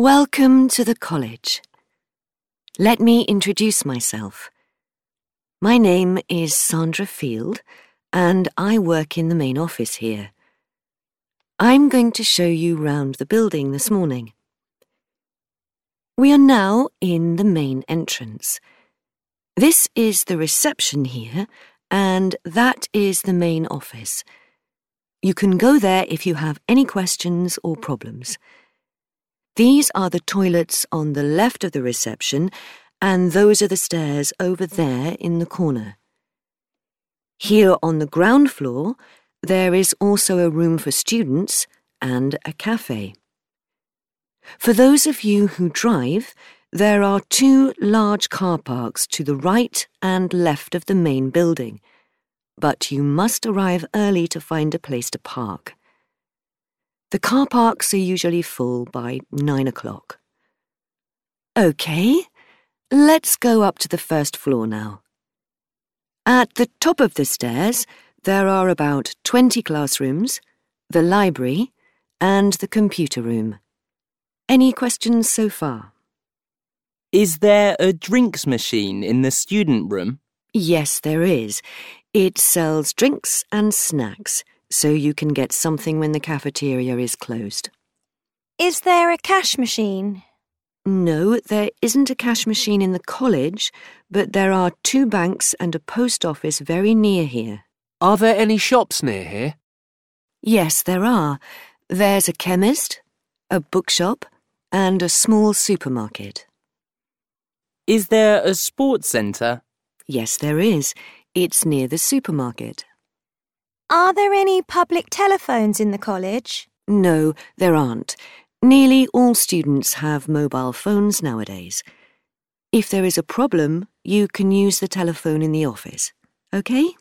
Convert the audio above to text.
Welcome to the college. Let me introduce myself. My name is Sandra Field, and I work in the main office here. I'm going to show you round the building this morning. We are now in the main entrance. This is the reception here, and that is the main office. You can go there if you have any questions or problems. These are the toilets on the left of the reception, and those are the stairs over there in the corner. Here on the ground floor, there is also a room for students and a cafe. For those of you who drive, there are two large car parks to the right and left of the main building, but you must arrive early to find a place to park. The car parks are usually full by nine o'clock. OK, let's go up to the first floor now. At the top of the stairs, there are about 20 classrooms, the library, and the computer room. Any questions so far? Is there a drinks machine in the student room? Yes, there is. It sells drinks and snacks so you can get something when the cafeteria is closed. Is there a cash machine? No, there isn't a cash machine in the college, but there are two banks and a post office very near here. Are there any shops near here? Yes, there are. There's a chemist, a bookshop, and a small supermarket. Is there a sports centre? Yes, there is. It's near the supermarket. Are there any public telephones in the college? No, there aren't. Nearly all students have mobile phones nowadays. If there is a problem, you can use the telephone in the office. OK?